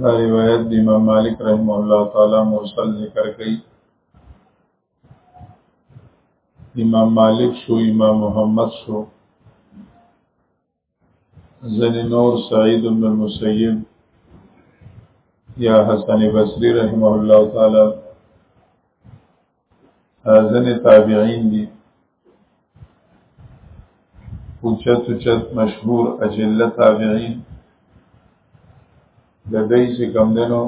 دا روایت د امام مالک رحم الله تعالی مرسل ذکر کړي امام مالک شو امام محمد شو زنی نور سعید بن المسیب یا حسن بصری رحمه الله تعالی ځنې تابعین دي اوچت اوچت مشهور اجله تابعین د دې چې کم دنو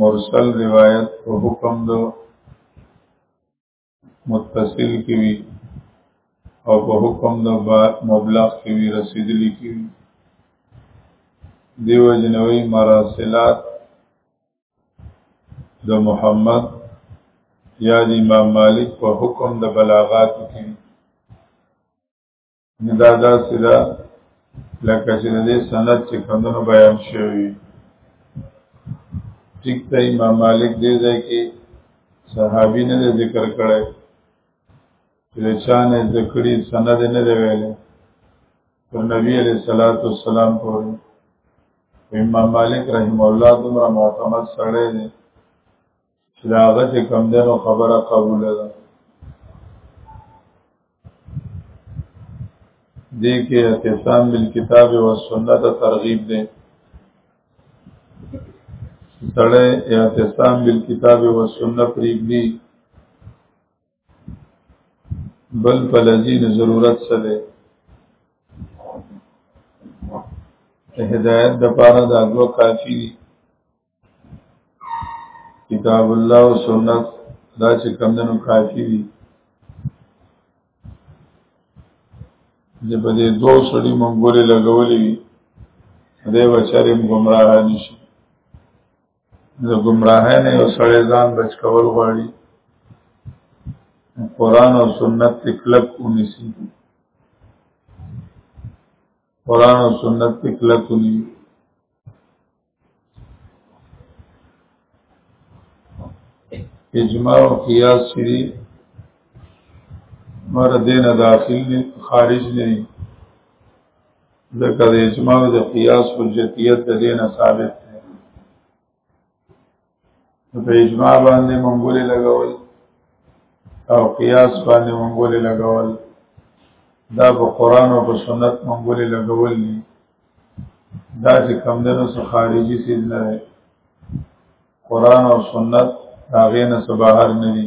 مرسل روایت په حکم دو متصل کې وي او په حکم د مبلغ کې وي رسیدلی کې وي دیو جنوي مراسلات د محمد یا د امام مالک په حکم د بلاغات کې نو دا داسې ده لکه چې د دې سند چې کمونه بیان شوی ټیک ته امام مالک دې ځای کې صحابي نه ذکر کړی چې د چا نه ذکرې سند نه دی ویلی پر نبی علیه الصلاۃ والسلام پورې امام مالک رحم الله دومره معتمد سړی دی چې دا هغه چې کم دی نو خبره قبوله ده دې کې اعتصام بالکتاب او سنت ترغیب دی سړی اعتصام بالکتاب او سنت پریږدي بل په لذین ضرورت څه دی هدایت د پاره د اګو کافی دي کتاب الله او سنت دا چې کمندونو کافی وي د په دې دوه سړي منګولې لګولې وي دې بچاري ګمراه نشي د ګمراه نه یو سړی ځان بچ کول غواړي قرآن او سنت تکلک ونیسی قرآن او سنت تکلک ونیسی اجماع او قیاس چې دي مر دینه داخل نه خارج نه دي ځکه د اجماع او د قیاس حجتیت د دینه ثابت په اجماع باندې منګولې لګول او قیاس باندې منګولې لګول دا په قران او په سنت منګولې لګول دي دا چې کم دنو څخه خارجي سیز نه دی قران او سنت هغه نه سبهار نه دي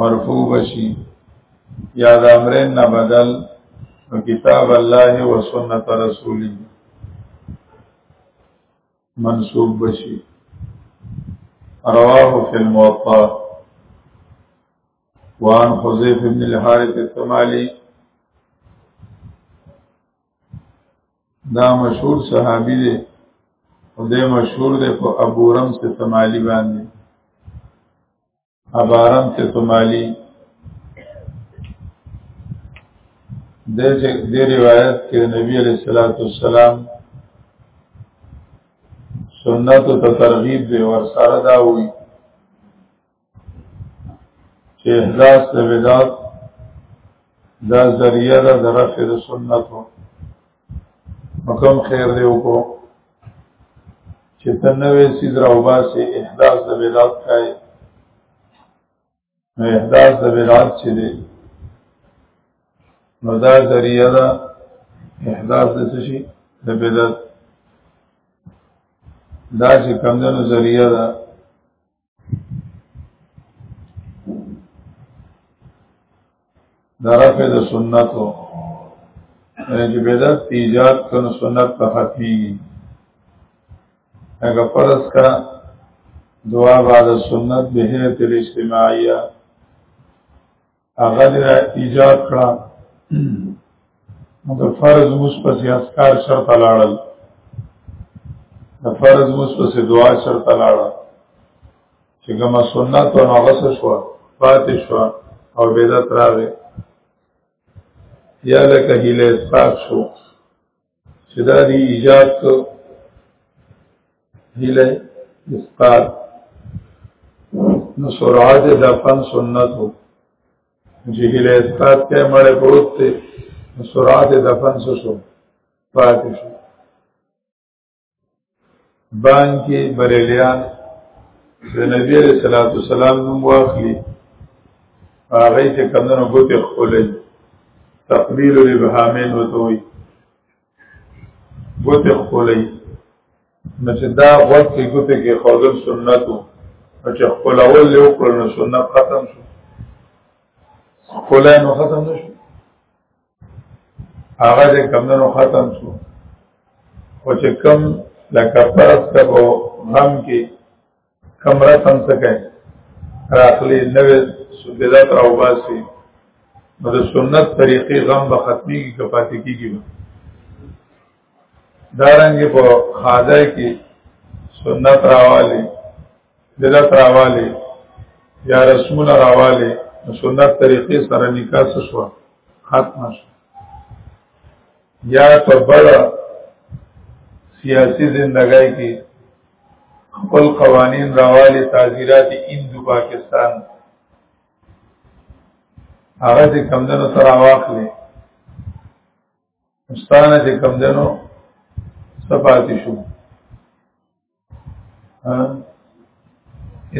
مرفوع بشي یا د امرین نه بدل نو کتاب الله و سنت رسولی منصوب بشي رواه فی الموطا وان حذیف بن الحارث التمالی دا مشهور صحابي دی او د مشهور دی په ابو رمز تمالی باندې ابارم چې سومالي د دې روایت کې نبی عليه الصلاه والسلام سنت ته ترغیب دی ور سره دا وی چې احداث د بدعت دا ذریعہ ده د رفع د سنتو مکم خیر دی وکړو چې تنوي سیز راوباسي احداث د بدعت کای نو احداث د بدعت چې دی نو دا ذریعہ ده احداث د څه شي د بدعت دا چې کمدنو ذریعہ ده دا رفع د سنت او چې بدعت ایجاد کنو سنت ته ختميږي اگر فرض کا دعا بعد سنت بهره الاجتماعیه هغه د ایجاد کړه د فرض مصپس اسکار شرط لاړل د فرض مصپس دعا شرط لاړل چې کوم سنت او هغه شو پاتې شو او بدعت راغی یا لکه هله اسقاط شو چې دا دی ایجاد کو هله اسقاط نو سرعت د فن سنت وو چې هله اسقاط ته مړ پروت ته سرعت د فن سو پاتې شو بانکی بریلیان د نبی علیہ الصلوۃ والسلام نوم واخلي هغه چې کمنو ګوتې خولې تقبیل الابهامین وتوي ګوتې خولې نو چې دا وخت کې ګوتې کې خودل سنتو او چې خپل اول له وکړو سنت ختم شو خولې نو ختم نشو هغه د کمنو ختم شو او چې کم لکه پرس کبو غم کې کم رسم سکے راخلی نوی سبیدات راو باسی نو د سنت طریقې غم به ختمیږي که پاتې کیږي دارنګ په خاده کې سنت راواله بدعت راواله یا رسمونه راواله سنت طریقې سره نکاح شو ختم شو یا په بل سیاسی زندګۍ کې خپل قوانین راواله تعزیرات اندو پاکستان هغه چې کمندونو سره واخلې استانه چې کم دنو سپاتی شو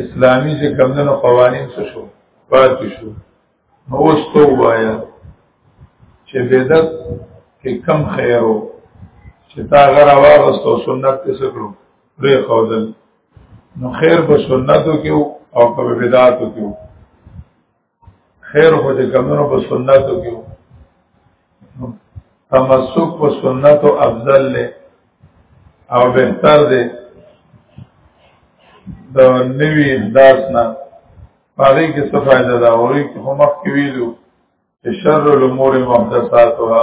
اسلامی چې کم دنو قوانین څه شو پاتې شو نو اوس تو وایا چې بدعت کې کم خیرو چې تا غره واغستو سنت کې سکړو پرې خودل نو خیر په سنتو کې او په بدعاتو کې خیر خو چې کمونو په سنتو کې تمسک په سنتو افضل له او بهتر دی د نوی احداث نه پاره کې څه فائدہ دا وایي چې هم مخ کې ویلو شر الامور محدثاتها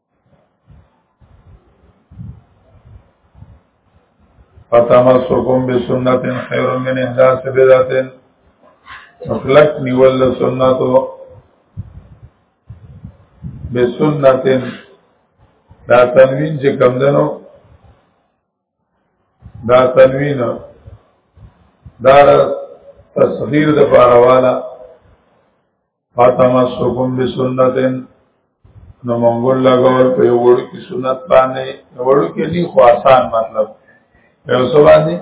فتمسکم بسنت خیر من احداث بدعت مخلق نیول سنتو بسنت دا تنوین چې کم دنو دا تنوین دا تصغیر د پاروالا فتمسکم بسنتن نو منګول لګول په یو وړو کې سنت باندې وړو کې نه خو آسان مطلب یو څه باندې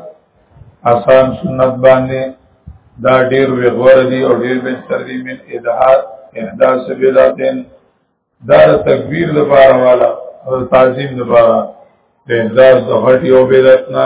آسان سنت باندې دا ډیر وغور دي او ډیر به تر دې من ادهات احداث بدعتن دا تکبیر د بار والا او تعظیم د بار د احداث د غټي او بدعتنا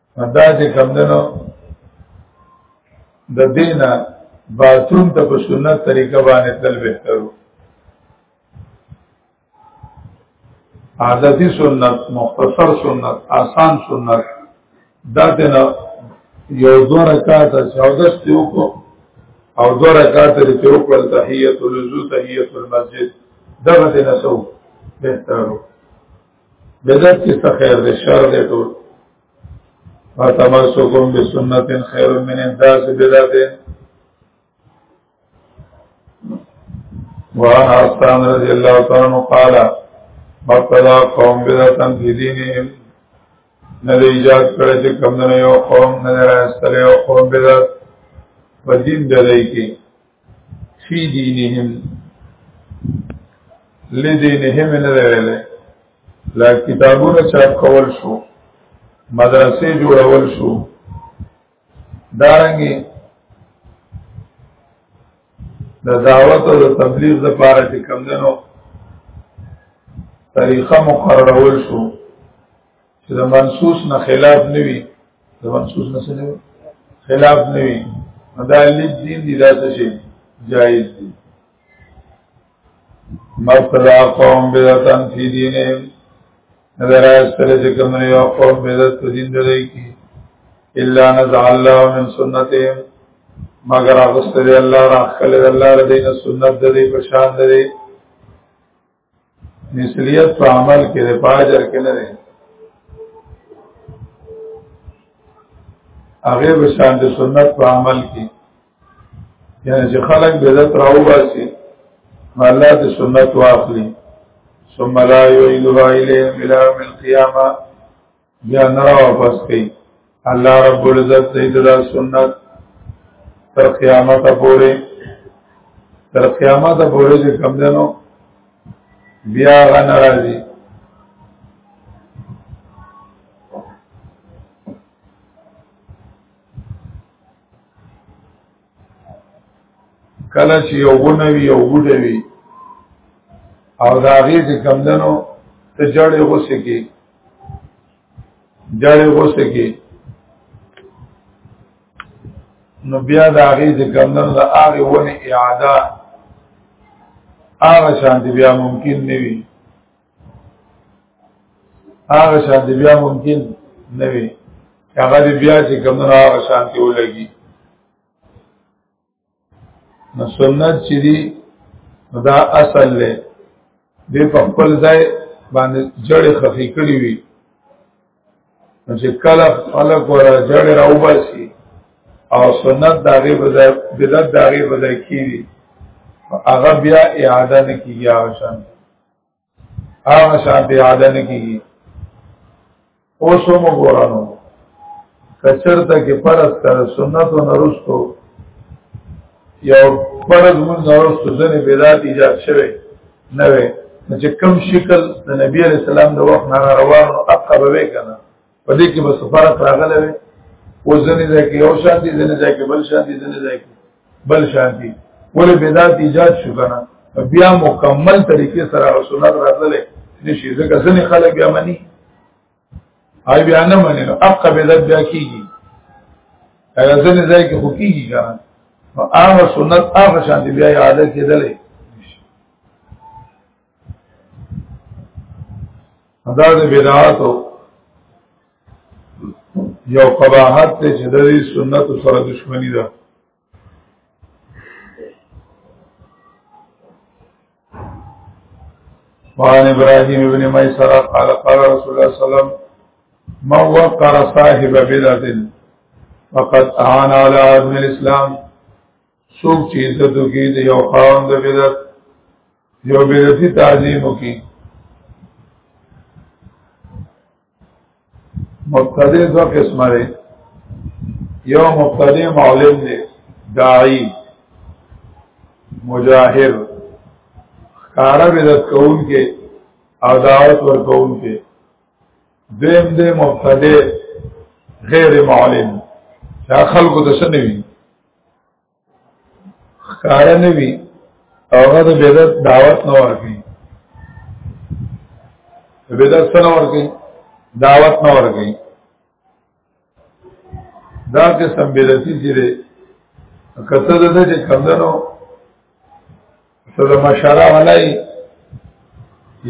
دا چې کم دنو د دینه باثون ته په سنت طریقه باندې تل بهترو عادتي سنت مختصر سنت آسان سنت دا دنه یو دو رکعات 14 ته وکړو او دو رکعات ته وکړل تحیت الوضو تحیت المسجد دا دنه سو بهترو بدعت کې څه خیر دی شر دی ټول فتمسکم بسنت خیر من انتاس بدعت وعن عصام رضی اللہ تعالی عنہ قال مبتدا قوم بدعتا فی دینهم نه دی ایجاد کړی چې کم نه یو قوم نه راستلی یو قوم بدعت په دین دلای کې فی دینهم لدینهم نه ویل لا کتابونه چاپ کول شو مدرسې جوړول شو دارنګي د دا دعوت او د تبلیغ لپاره چې کمندنو طریقه مقررول شو چې د منصوص نه خلاف نه وي د منصوص نه سره خلاف نه وي دا لیک دین دی دا څه شي جایز دی مبتدا قوم بدعتن فی دینهم نظر استر چې کوم یو قوم بدعت په دین دی کی الا نزع الله من سنتهم مگر اغسطر الله راخل الله ردین سنت دی پشان دی نسلیت په عمل کې د پاجر کې نه دی هغه به شان د سنت په عمل کې یعنی چې خلک بدعت راو باسي الله د سنت واخلي ثم لا يعيدها اليهم الى يوم القيامه بیا نه واپس کوي الله رب العزت دې دا سنت تر قیامت پورې تر قیامت پورې چې کم دنو بیا غن راځي کله چې یو غونوي یو غوډوي او دا غي چې کمندنو ته جړې غوسه کې جړې غوسه کې نو بیا دا غي چې کمندنو دا هغه ونه اعاده هغه شانتي بیا ممکن نه وي هغه شان دی بیا ممکن نه وي هغه دی بیا چې کوم نه هغه شان دی ولګي نو سنت چې دی دا اصل له دې په خپل ځای باندې جړې خفي کړی وي نو چې کله خلق ورا جړې راوباسي او سنت داغه بځای بدعت داغه بځای کیږي هغه بیا اعاده نه کیږي هغه شان هغه شانتي عاده نه کیږي اوس هم وګورانو کچرته کې پرس کړ سنت او نرستو یو پرز مون نرستو ځنه بدعت ایجاد شوه نه وي چې کم شکل د نبی عليه السلام د وخت نه روانو اقبه وکنه په دې کې بس فرق راغلی وي او ځنې ځای کې یو شان دي ځنې ځای کې بل شان دي ځنې ځای کې بل شان دي ولې بدعت ایجاد شو کنه بیا مکمل طریقې سره سنت راتللې نشي ځکه ځنې خلک بیا مني آی بیا نه مني نو حق بدعت بیا کیږي هغه ځنې ځای کې خو کیږي کنه هغه سنت هغه شان دي بیا یاد کېدلې دا د بدعاتو یو قباحت ته چې د سنت سره دښمنی ده وعن ابراهيم ابن ميسره قال قال رسول الله صلى الله عليه وسلم من وقر صاحب بدعه فقد اعان على عدم الاسلام څوک چې عزت وکړي د یو خاوند د بدعت یو بدعتي تعظیم وکړي مبتدی دو قسمه دی یو مبتدی معلم دی داعی مجاهر خکارا بدعت کون کې او دعوت ور کون کې دیم دی مبتدی غیر معلم چا خلقو ته سنوي خکاره نوی او هغه د بدعت دعوت نه ورکي د بدعت سره ورکي دعوت نه ورکي دا قسم بدعتي چې ده کته د دې کمندنو سره مشاره ولای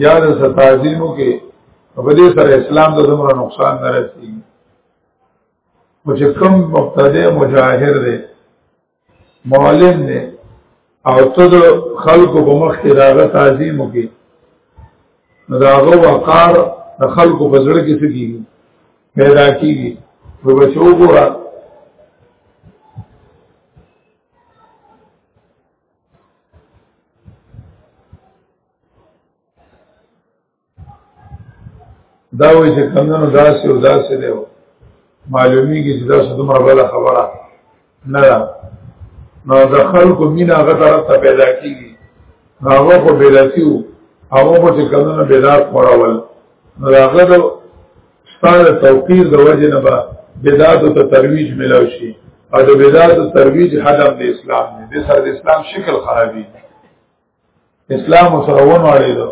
یا د ستازینو کې په دې سره اسلام د دومره نقصان نه رسیږي خو چې کوم مبتدع مجاهر دی معلم دی او ته د خلکو په مخ کې داغه تعظیم وکې نو داغه وقار د خلکو په زړه کې څه کیږي پیدا کیږي په بچو ګورا دا وی چې کمونو داسې او داسې دی معلومی کی چې داسې دومره بلا خبره نه ده نو د خلکو مینا هغه طرف ته پیدا کیږي هغه خو بیرتیو هغه خو چې کمونو بیدات خوراول نو هغه د ستاره توقیر د وجه نه به بدعت ته ترویج ملو شي او د بدعت ترویج حدم د اسلام نه د سر د اسلام شکل خرابي اسلام سره ونه اړیدو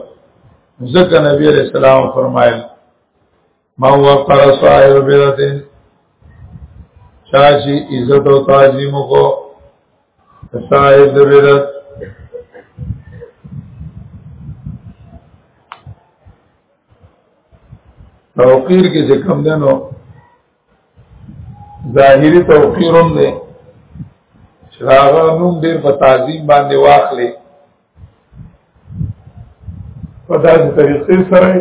ځکه نبی علیہ السلام فرمایل ما وقر صاحب بدعه چاچی عزت او تعظیم کو صاحب د بدعت توقیر کې څه کم دنو ظاهری توقیر هم دی چې هغه نوم ډیر په تعظیم باندې واخلي په داسې طریقې سره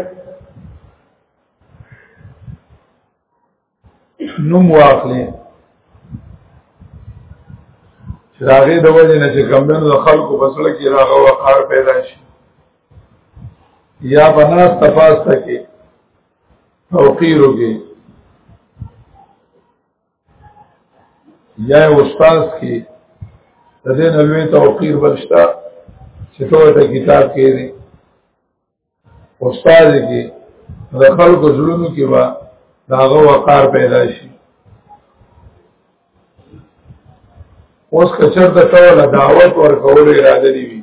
نوم واخلي چې هغه د وجه نه چې کمبنو د خلکو په سره کې راغو وقار پیدا شي یا بناس تفاس تکي او قیرو کې یا استاد کې د دې نلوي توقیر بلشتا چې ټول کتاب کې دي استاد کې د خلکو زړونو کې با داغه وقار پیدا شي اوس کچر د ټول دعوت ورکول اراده دی وی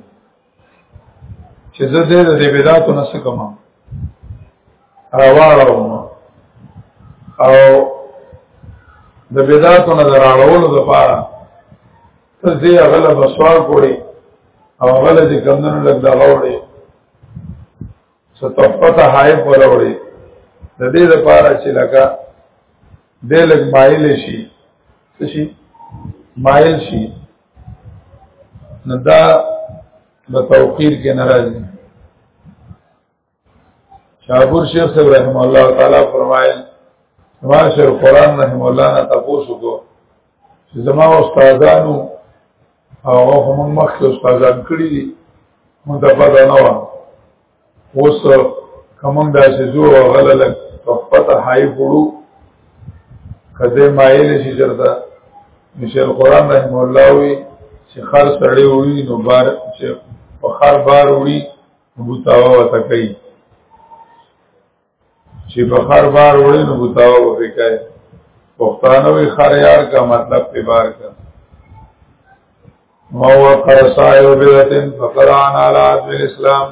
چې زه دې د بدعاتو نه سکم راوړم او د بدعاتو نه راوړلو لپاره ته دې غلبه سوال کوړي او غلبه کمنو لګ دا غوړي څه تحفه ته حایف وروړي د دې لپاره چې لکه د لګ مایل شي څه شي مایل شي نو دا د توقیر کې ناراضي شابور شیخ صاحب رحم الله تعالی فرمایل ما شر قران رحم الله نه تاسو کو چې زما استادانو او هم مخکې استادان کړی دي مونږ ته پته نه وه اوس که مونږ داسې ځو او هغه لږ تحفه ته حایف وړو که دی مایل شي چېرته نو شیخ القرآن رحمه الله وي چې خر سړی وړي نو بار چې په خر بار وړي بوتاوه ورته کوي چې په خر بار وړي نو بتاو به کوي پښتانه وی خر یار کا مطلب په بار کا مو قرصایو بیتن فقران علی الاسلام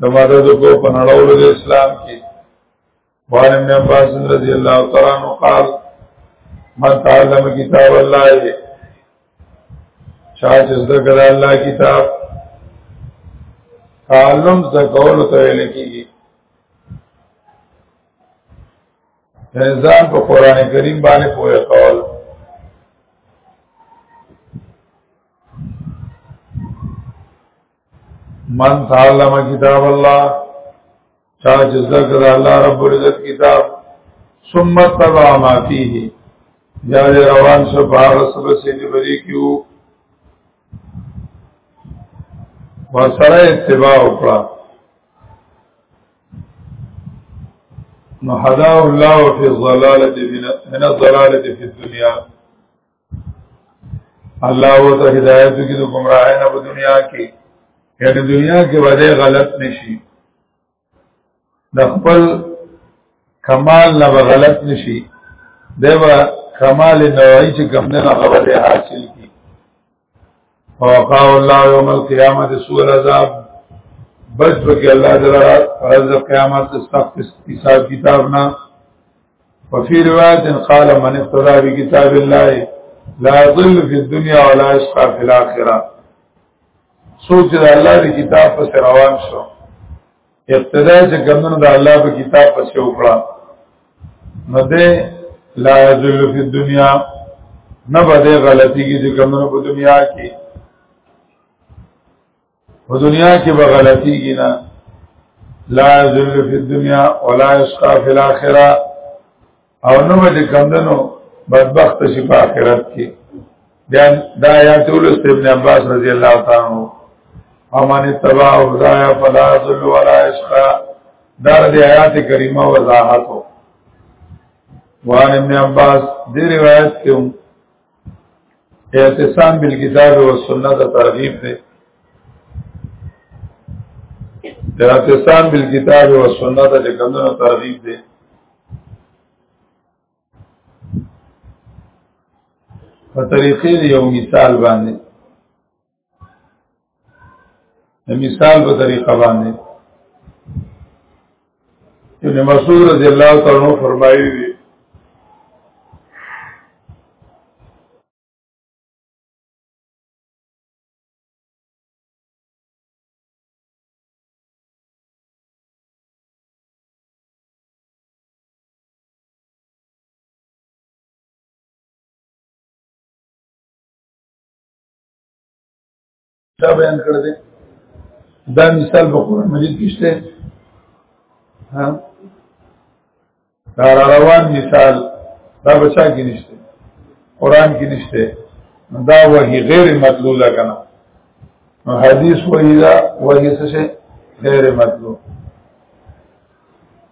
د مدد کو په نړولو د اسلام کې وان ابن عباس رضی الله تعالی عنہ قال من تعلم کتاب الله چا چې زده کړ الله کتاب تعلم زده کول ته ویل کیږي ځان په قران کریم باندې پوهه کول من تعلم کتاب الله چا چې ذکر د الله رب العزت کتاب ثم تبع ما فيه بیا روان شو بار سب سي دې بری کیو ورسره اتباع وکړه نو حدا الله فی الضلاله من الضلاله فی الدنيا الله و ته هدایت کی د گمراه نه په دنیا کې یعنی دنیا کې وځي غلط نشي د خپل کمال نه غلط نشي دیو کمال نوعی چې کم نه خبره حاصل کی فوقع الله يوم القيامه سوء العذاب بچ پکې الله تعالی فرض قیامت سخت حساب کتاب نه وفي روایت قال من اقتدى بكتاب الله لا يضل في الدنيا ولا يشقى في الاخره سوچ د الله دی کتاب پس روان شو ابتدا چې کومنه د الله په کتاب پسې وکړه نو ده لا یذل فی الدنیا نه بده غلطی کی چې کومنه په دنیا کې په دنیا کې به غلطی کی نه لا یذل فی الدنیا ولا یشقى فی الاخره او نو به چې کمدنو بدبخت شي په آخرت کې بیا دا آیات ولست ابن عباس رضی الله تعالی عنہ امان تبع او ضایع فلا ذل ولا اشقا دا د آیات کریمه وضاحت وو وان ابن عباس دی روایت کوم اعتصام بالکتاب و سنت ترغیب دی اعتصام بالکتاب و سنت د کمنو ترغیب دی په طریقې یو مثال باندې مثال په طریقه باندې ابن مسعود رضی الله تعالی عنہ فرمایلی دی دا بیان کړ دې دا مثال په قرآن مجید کې شته ها دا روان مثال دا بچا کې نشته قرآن کې نشته دا وحي غیر مطلوله کنه حدیث وحي دا وحي څه غیر مطلوب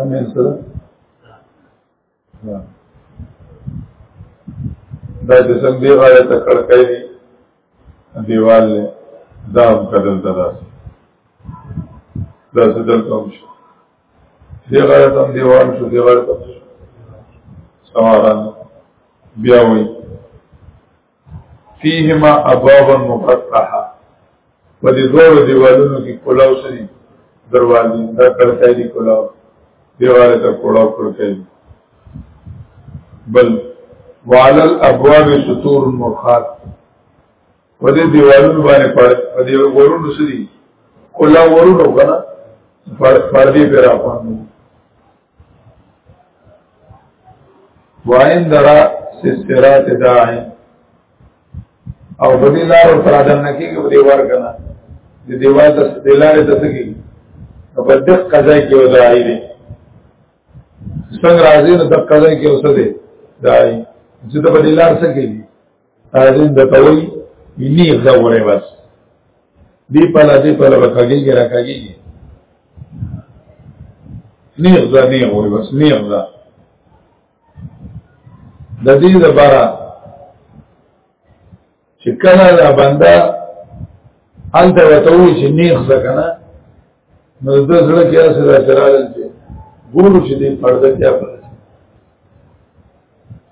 آمین سره دا چې څنګه دی غاړه ته کړکې دی دیوال له دا هم کدل ته راځي دا څه دلته هم شو دی غاړه ته دیوال شو دی غاړه ته سواران بیا وایي فيهما ابواب مفتحه په دې دوه دیوالونو کې کلاو سری دروازې دا کړکۍ دي کلاو دیواله ته کلاو کړکۍ بل وعلى الابواب سطور مرخات په دې دیوالونو باندې پړ په دې ورونو سری کلاو ورونو کنه پړ دې پر افغان وایم درا سسرات داعی او په دې لار پر ادم نکی کې په دیوار کنه د دیوار د دلارې د سګي په دغه قضا کې وداعی دی څنګه راځي نو د قضا کې اوسه دی داعی چې د په دې لار سګي تازین د توي منی غوړې بس دی په لدی په لور کګیږي را کګیږي نیغ دا نیغ وي بس نیغ دا د دې لپاره چې کله دا بنده انت وتوي چې نیغ ځکنه نو د زړه کې اسه را چرالل چې ګورو چې دې پرده کې خپل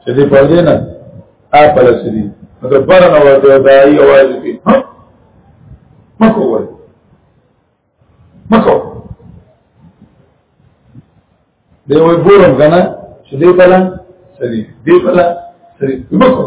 چې دې پرده نه خپل سړي نو د بار نه ورته دای आवाज کې مکو وای مکو دی وای ګورم کنه چې دې پلا سړي دې پلا سړي مکو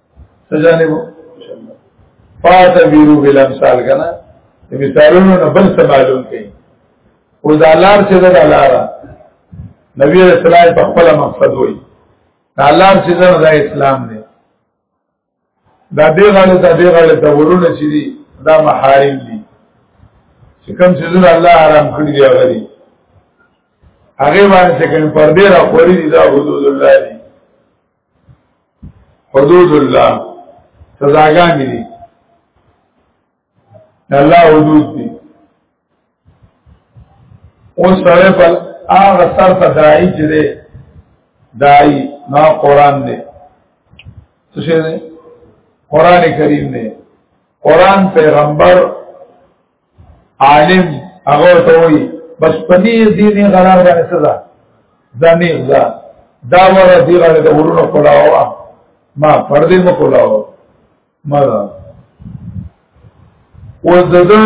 سجانه وو فاتبیرو بالامثال کنا مثالونو نه بل څه معلوم کړي او دا لار چې دا لار نبی رسول الله په خپل مقصد وایي دا لار چې دا اسلام دی دا دی غاله دا دی غاله دا ورونه چې دي دا محارم دي چې کوم چې زړه الله حرام کړی دی هغه دي هغه باندې چې کوم پردې را خوري دي دا حدود الله دي حدود الله سزاګانې دي الله حدود دي اوس سره په هغه سر ته دای چې دی دای نا قران دی څه شي دی قران کریم دی قران پیغمبر عالم هغه ته وي بس پدې دیني قرار باندې سزا ځانې ځا دا وره دی غړې د ورونو کولاوا ما پردې مو کولاوا ما دا و دغه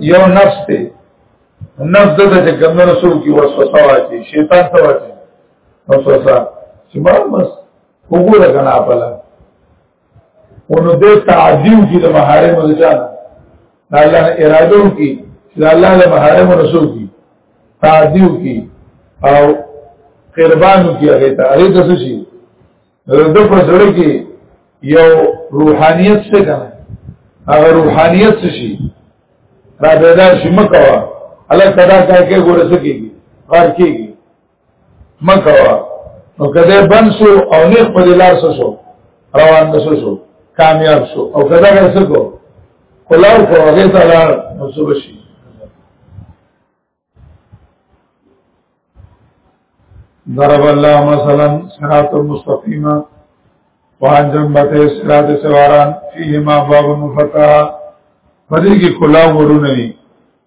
یو نفس ته نفس دغه چې ګمنه رسول کی وسوسه واچي شیطان ته واچي وسوسه چې ما مس وګوره کنه خپل ونو دې تعذيب کې د محارم د ځان د الله اراده کې چې الله د محارم رسول کې تعذيب کې او قربان کې هغه ته هغه د څه شي د په سره کې یو روحانيت څه کنه هغه روحانيت څه شي را پیدا شي مکوا الله تعالی کوي ګورسکیږي غار کیږي مکوا نو کده بنسو او نه په لار سسو روان نسو شو کامیاب شو او کده ورسو کو کلاو کو هغه ته لار نو شو شي ضرب الله مثلا صراط المستقيم وعن جنبته صراط سواران فيهما باب مفتاح پدې کې کلاو ورونه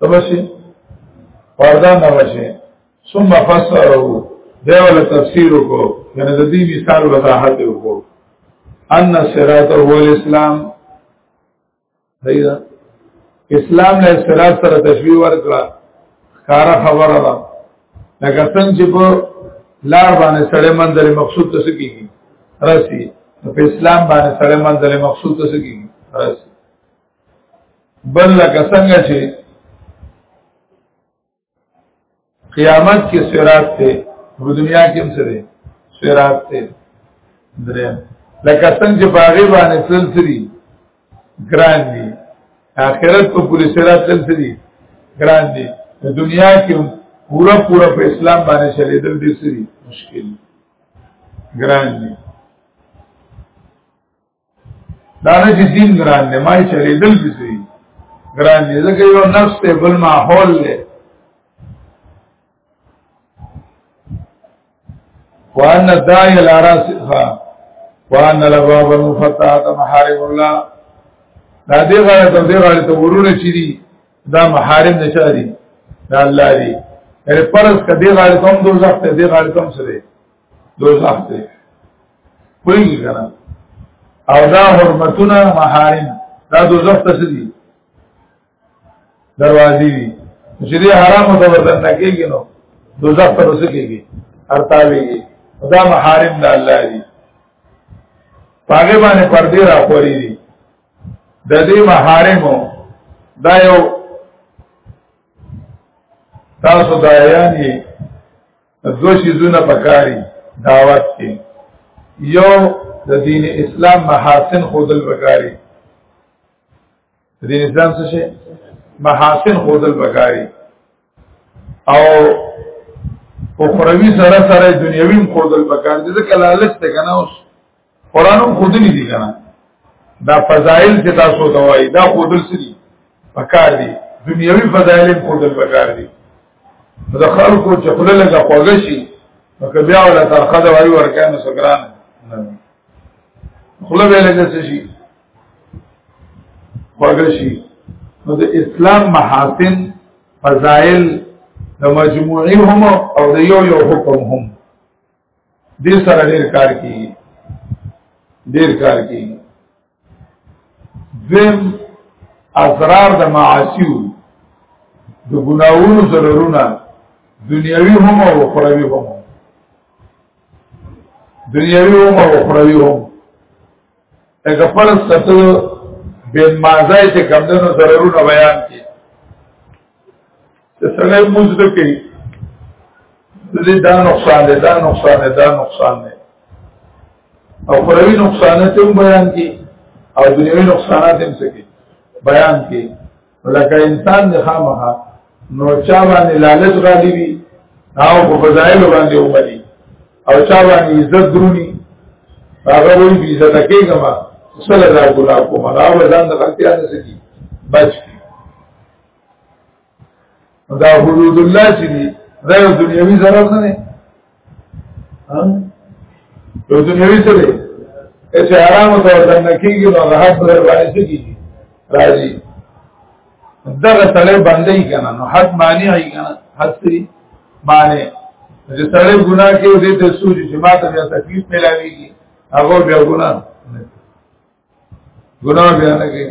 تبشي پردا نه بشي ثم فسره دا ول تفسیر کو یعنی د دې مثال وضاحت وکړو ان صراط هو الاسلام صحیح ده اسلام له صراط سره تشبیه ورکړه کار خبره ده لکه څنګه چې په لار باندې سړی منځل مقصود ته سکیږي راسي په اسلام باندې سړی منځل مقصود ته سکیږي راسي بل لکه څنګه چې قیامت کې سرات ته په دنیا کې هم سره سرات ته درې لکه څنګه چې باغې باندې سلسري ګران دي آخرت په پوری سرات سلسري ګران دي په دنیا کې پورا پورا په اسلام باندې چلیدل دي سری مشکل ګران دي دا نه چې دین ګران دی ما یې چلې دل بسې ګران دی ځکه یو نفس ته بل ماحول دی وان الداعي الى راسها وان الابواب المفتحه محارم الله دا دې غاړه ته دې غاړه ته ورونه چي دي دا محارم نشه دي دا الله دي هر پرز کدي غاړه کوم دوزخ ته دې غاړه کوم سره دوزخ ته کوي کنه او دا حرمتونه محارم دا دوزخ ته دي دروازې دي چې دې حرام ته وزن نه کېږي نو دوزخ ته وسه کېږي ارتاويږي دا محارم د الله دي پاګې باندې پردې را پوري دي د دې محارمو دا یو تاسو دایانی دو شیزونه پکاري دعوت کې یو د دین اسلام محاسن خودل پکاري دین اسلام څه شي محاسن خودل پکاري او اخروی سره سره دنیوی خودل پکاري ځکه لالچ ته کنه اوس قران هم خودلی دي کنه دا فضائل چې تاسو ته وایي دا خودل سری پکار دي دنیوي فضائل هم خودل پکار دي دا خلکو چې خپل لږه خوږه شي نو که بیا ولا ترخه دا وایي ورکه نو سګران خپل به لږه شي خوږه شي نو د اسلام محاسن فضائل د مجموعي هم او د یو یو حکم هم دې سره ډېر کار کیږي ډېر کار کیږي دیم اسرار د معاشیو د ګناوونو ضررونه دنیوي هم او اخروی هم دنیوي هم او اخروی هم اګه فرض کتو بن مازای چې کمدنو ضرورونه بیان کړي چې سره موږ د کې دې دا نقصان دی دا نقصان دی دا نقصان دی او خروي نقصانات هم بیان کړي او دنیوي نقصانات هم څه کړي بیان کړي ولکه انسان نه خامخا نو چا باندې لالچ غالي وي او په فضایل باندې ومني او چا باندې عزت درونی هغه وایي بي عزت کېږم صلی الله علیه وسلم کوم هغه ځان د غلطیا نه سکی بچ دا حدود الله چې دی دا یو دنیوي ضرر نه دی یو دنیوي څه دی چې حرام ته ورنه کېږي نو هغه حد در باندې څه کېږي راځي دغه سړی باندې یې کنه نو حد معنی یې کنه حد سری معنی چې سړی ګناه کوي دې ته سوچ چې ما ته بیا تکلیف ملاويږي هغه بیا ګناه ګناه بیا نه کوي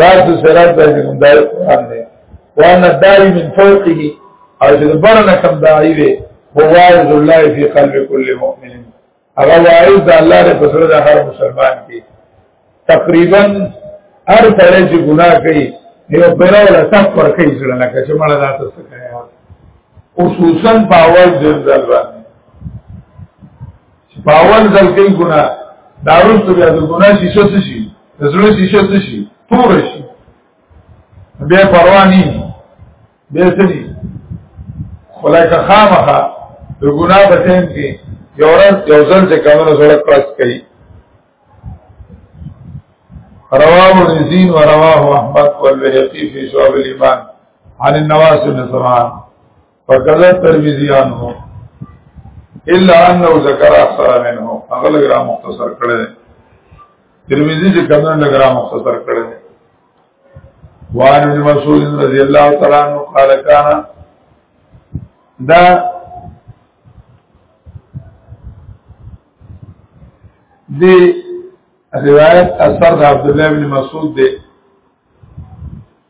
رات سرات باندې کوم دای قران دی وانا دای من فوقه او چې برنه کوم دای وي هو وارد الله فی قلب کل مؤمن هغه وارد الله له پسره د هر مسلمان کې تقریبا هر سره چې ګناه کوي یو پیرو له سب پر کوي ځل نه کوي چې مړه ذات څه کوي خصوصا په اول ځل باندې باول ځل کوي ګناه دا رسو بیا د ګناه شیشه څه شي د زړه شیشه څه شي تور شي بیا پروا نه بیا څه دي ولکه خامخه د ګناه په ټیم کې یو ورځ یو ځل چې کمنو سره پرس کوي رواه الرزين ورواه احمد والبيهقي في شعب الايمان عن النواس بن سمعان فکذا ترمذیان هو الا انه ذکر اکثر منه هغه لګرا مختصر کړی دی ترمذی چې کمن لګرا مختصر کړی دی وان ابن مسعود رضی الله تعالی عنہ قال کان دا دی روایت اثر عبد الله بن مسعود دی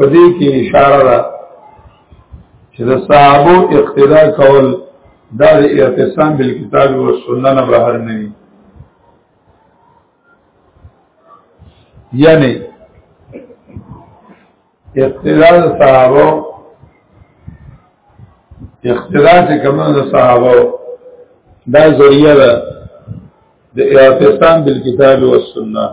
په دې کې اشاره ده چې د صحابه اقتدا کول دا د اعتصام بالکتاب او سنت نه بهر نه وي یعنی اقتدا د صحابه اقتدا چې کوم د صحابه دا ذریعہ ده د اعتصام بالکتاب او سنت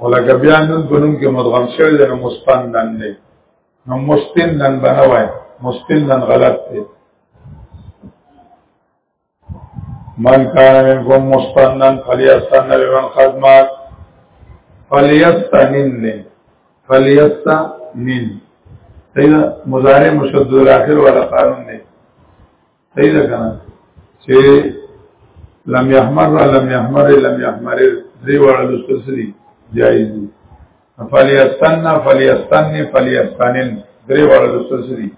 ولکه بیا نن په نوم کې مدغم شوی دی نو مستندن دی نو مستندن به نه وای مستندن غلط دی من کان منکم مستندن فلیستن بمن قد مات فلیستنن دی فلیستنن صحیح ده مضارع مشدد الاخر والا قانون دی صحیح ده کنه چې لم يحمر لم يحمر لم يحمر دې وړه لوستل سړي جایز دي فلیستن فلیستن فلیستنن درې وړه لوستل سړي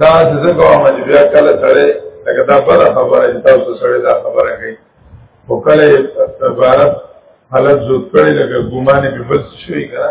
دا څه کومه چې بیا کله سره لکه دا بل خبره چې تاسو سره دا خبره کوي او کله عبارت حالت زود کړي لکه ګمانه په بل شي کنه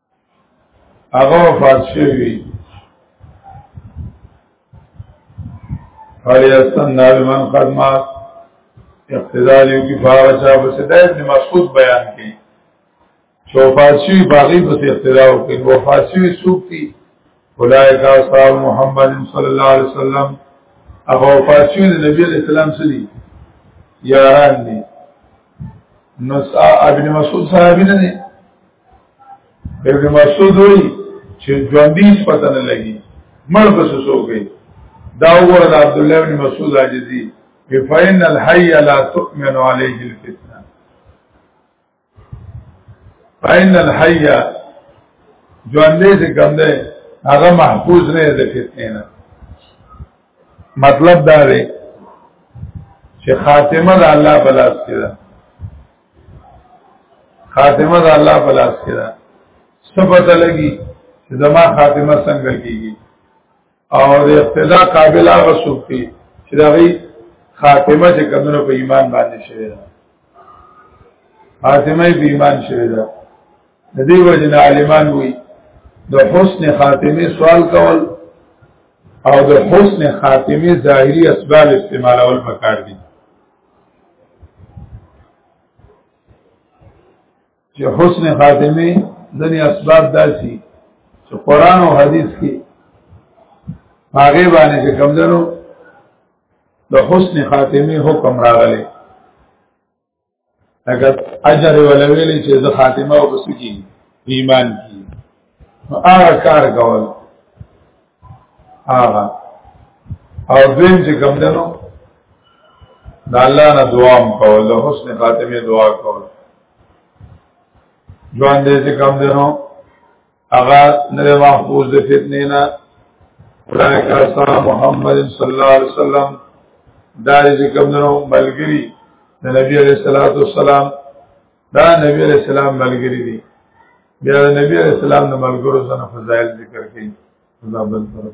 هغه وفات شوی فلی استنا بمن قد مات اقتدار یو کی فارا چا بس دا ابن مسعود بیان کی چې وفات شوی باغی بس اقتدار وکړي وفات شوی سوق دي اولئک اصحاب محمد صلی الله علیه وسلم هغه وفات شوی د نبی علیہ السلام سړي یاران دي نو ابن مسعود صحابي نه دي ابن مسعود وی چې ژوندۍ پته نه لګي مړ پس سوګي دا وګور د عبد الله بن مسعود عاجزي فإن الحي لا تؤمن عليه الفتنه فإن الحي ژوندۍ څه کوم دی هغه محفوظ نه دی فتنه نه مطلب دا دی چې خاتمه د الله په لاس کې ده خاتمه د الله په لاس کې ده سبته لګي چې زما خاتمه څنګه کیږي او د اقتدا قابل هغه څوک دی چې دا وی خاتمه چې کمنو په ایمان باندې شوی ده خاتمه په ایمان شوی ده د دې وجه نه عالمان وی د حسن خاتمه سوال کول او د حسن خاتمه ظاهری اسباب استعمالول پکار دي چې حسن خاتمه ځنې اسباب داسي چې قران او حديث کې هغه باندې چې کوم دنو د حسن خاتمه حکم راغلی اگر اجر ولویلی چې د خاتمه او بسکی ایمان کی هغه کار کول هغه او دویم چې کوم دنو د الله نه دعا کول له حسن خاتمه دعا کول ځوان دې چې کوم دنو هغه نه محفوظ د فتنې نه قرآن کریم محمد صلی الله علیه وسلم داري چې کوم دنو ملګری د نبی علیہ الصلوۃ والسلام دا نبی علیہ السلام ملګری دی بیا د نبی علیہ السلام د ملګرو سره فضایل ذکر کړي دا بل طرف